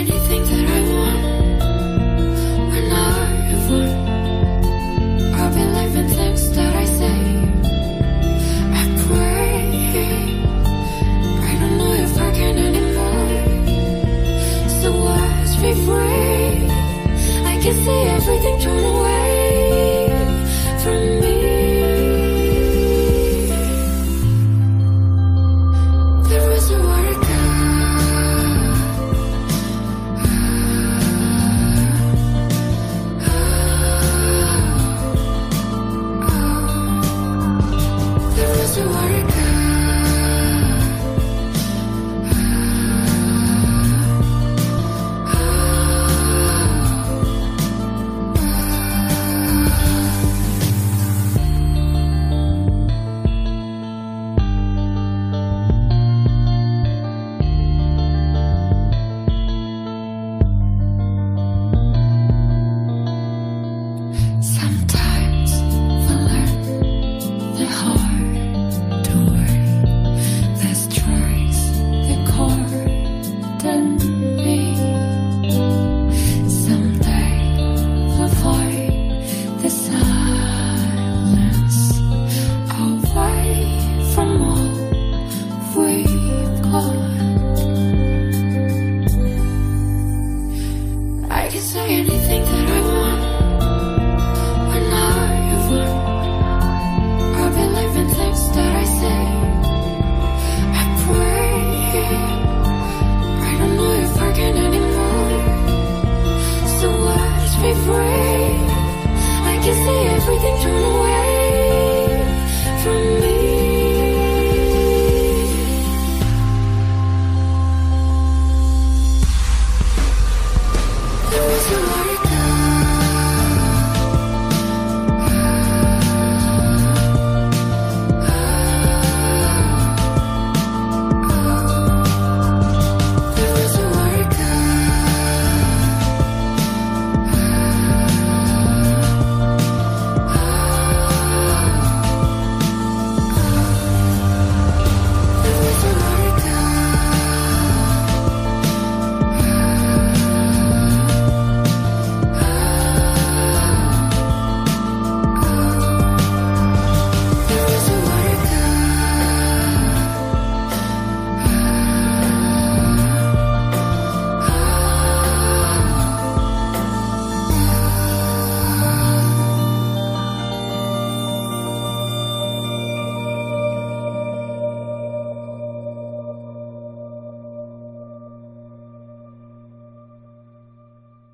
anything that I want when I've. I've things that I say. I pray. I don't know if I can anymore. So I can see everything turning.